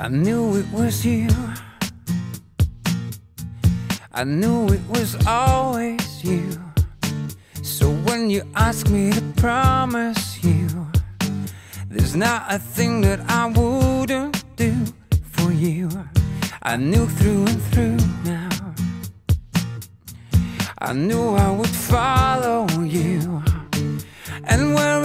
I knew it was you. I knew it was always you. So when you ask me to promise you, there's not a thing that I wouldn't do for you. I knew through and through now. I knew I would follow you. And where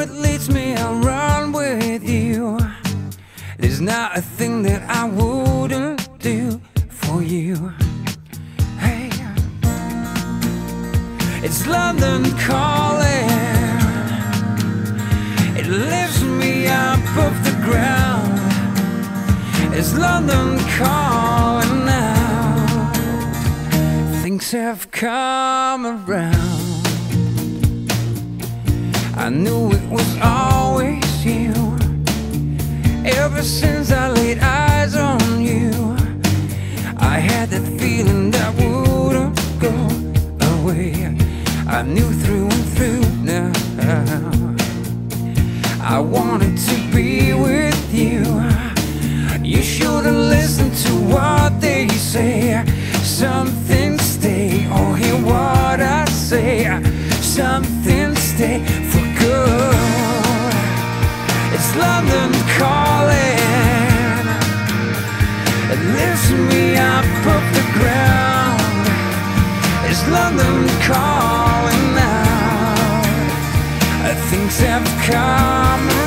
not a thing that I wouldn't do for you. Hey, it's London calling. It lifts me up off the ground. It's London calling now. Things have come around. I knew it was always you since I laid eyes on you, I had that feeling that wouldn't go away. I knew through and through now. I wanted to be with Is London calling now? I think they've come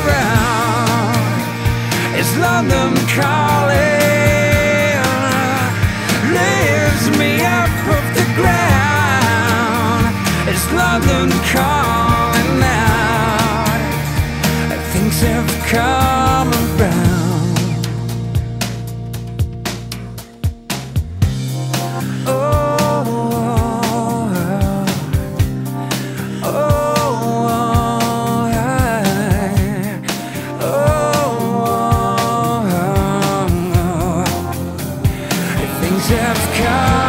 Steps come.